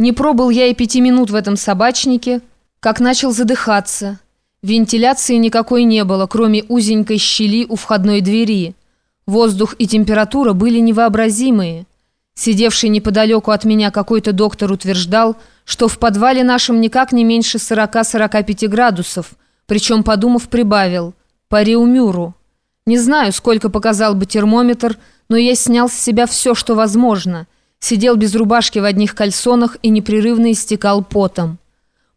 Не пробыл я и пяти минут в этом собачнике, как начал задыхаться. Вентиляции никакой не было, кроме узенькой щели у входной двери. Воздух и температура были невообразимые. Сидевший неподалеку от меня какой-то доктор утверждал, что в подвале нашем никак не меньше 40-45 градусов, причем, подумав, прибавил «по Реумюру». Не знаю, сколько показал бы термометр, но я снял с себя все, что возможно – сидел без рубашки в одних кальсонах и непрерывно истекал потом.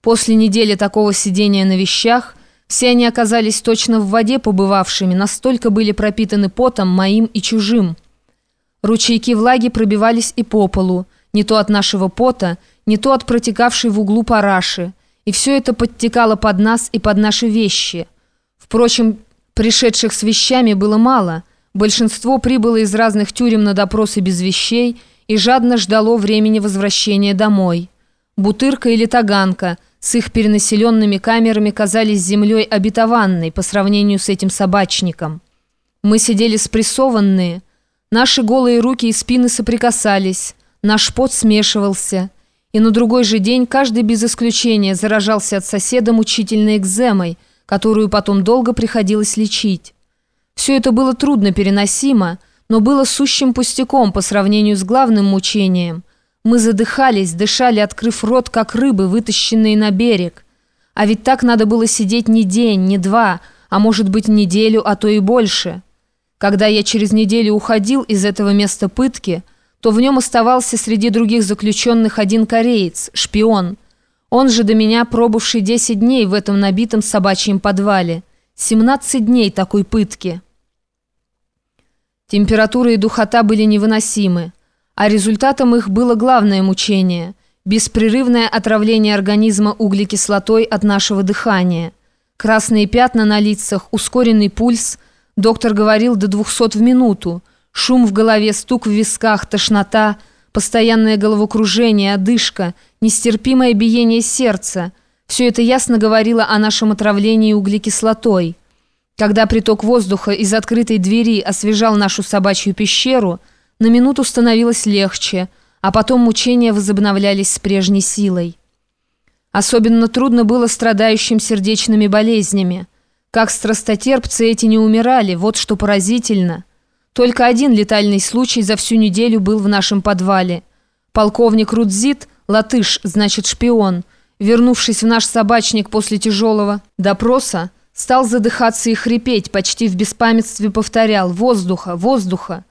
После недели такого сидения на вещах все они оказались точно в воде побывавшими, настолько были пропитаны потом моим и чужим. Ручейки влаги пробивались и по полу, не то от нашего пота, не то от протекавшей в углу параши, и все это подтекало под нас и под наши вещи. Впрочем, пришедших с вещами было мало, большинство прибыло из разных тюрем на допросы без вещей – и жадно ждало времени возвращения домой. Бутырка или Таганка с их перенаселенными камерами казались землей обетованной по сравнению с этим собачником. Мы сидели спрессованные, наши голые руки и спины соприкасались, наш пот смешивался, и на другой же день каждый без исключения заражался от соседа мучительной экземой, которую потом долго приходилось лечить. Все это было трудно переносимо, но было сущим пустяком по сравнению с главным мучением. Мы задыхались, дышали, открыв рот, как рыбы, вытащенные на берег. А ведь так надо было сидеть не день, не два, а может быть неделю, а то и больше. Когда я через неделю уходил из этого места пытки, то в нем оставался среди других заключенных один кореец, шпион. Он же до меня пробывший 10 дней в этом набитом собачьем подвале. 17 дней такой пытки. Температура и духота были невыносимы, а результатом их было главное мучение – беспрерывное отравление организма углекислотой от нашего дыхания. Красные пятна на лицах, ускоренный пульс, доктор говорил до 200 в минуту, шум в голове, стук в висках, тошнота, постоянное головокружение, одышка, нестерпимое биение сердца – все это ясно говорило о нашем отравлении углекислотой. Когда приток воздуха из открытой двери освежал нашу собачью пещеру, на минуту становилось легче, а потом мучения возобновлялись с прежней силой. Особенно трудно было страдающим сердечными болезнями. Как страстотерпцы эти не умирали, вот что поразительно. Только один летальный случай за всю неделю был в нашем подвале. Полковник Рудзит, латыш, значит шпион, вернувшись в наш собачник после тяжелого допроса, Стал задыхаться и хрипеть, почти в беспамятстве повторял «Воздуха! Воздуха!».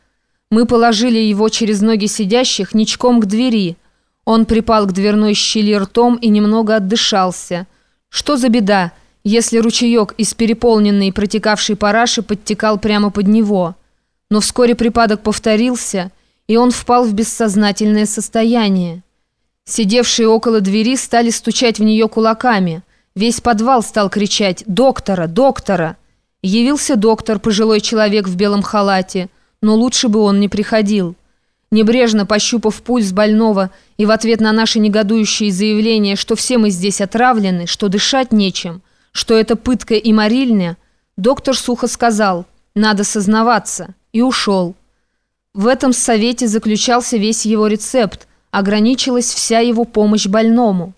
Мы положили его через ноги сидящих ничком к двери. Он припал к дверной щели ртом и немного отдышался. Что за беда, если ручеек из переполненной и протекавшей параши подтекал прямо под него? Но вскоре припадок повторился, и он впал в бессознательное состояние. Сидевшие около двери стали стучать в нее кулаками – Весь подвал стал кричать «Доктора! Доктора!». Явился доктор, пожилой человек в белом халате, но лучше бы он не приходил. Небрежно пощупав пульс больного и в ответ на наши негодующие заявления, что все мы здесь отравлены, что дышать нечем, что это пытка и морильня, доктор сухо сказал «надо сознаваться» и ушел. В этом совете заключался весь его рецепт, ограничилась вся его помощь больному.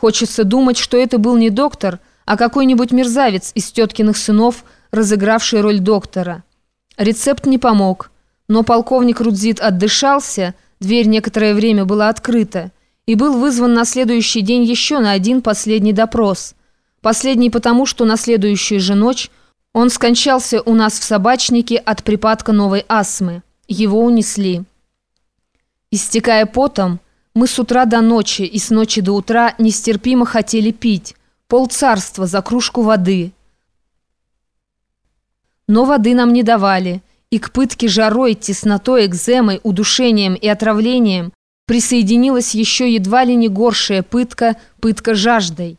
Хочется думать, что это был не доктор, а какой-нибудь мерзавец из теткиных сынов, разыгравший роль доктора. Рецепт не помог, но полковник Рудзит отдышался, дверь некоторое время была открыта, и был вызван на следующий день еще на один последний допрос. Последний потому, что на следующую же ночь он скончался у нас в собачнике от припадка новой астмы. Его унесли. Истекая потом, мы с утра до ночи и с ночи до утра нестерпимо хотели пить. Полцарства за кружку воды. Но воды нам не давали, и к пытке жарой, теснотой, экземой, удушением и отравлением присоединилась еще едва ли не горшая пытка, пытка жаждой.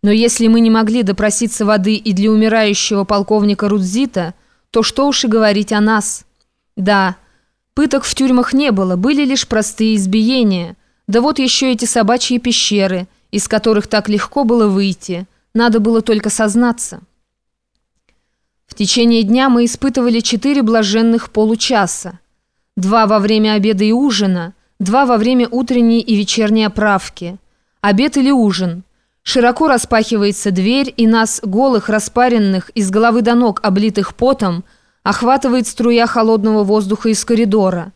Но если мы не могли допроситься воды и для умирающего полковника Рудзита, то что уж и говорить о нас. Да, пыток в тюрьмах не было, были лишь простые избиения – да вот еще эти собачьи пещеры, из которых так легко было выйти. Надо было только сознаться. В течение дня мы испытывали четыре блаженных получаса. Два во время обеда и ужина, два во время утренней и вечерней оправки. Обед или ужин. Широко распахивается дверь, и нас, голых, распаренных, из головы до ног, облитых потом, охватывает струя холодного воздуха из коридора.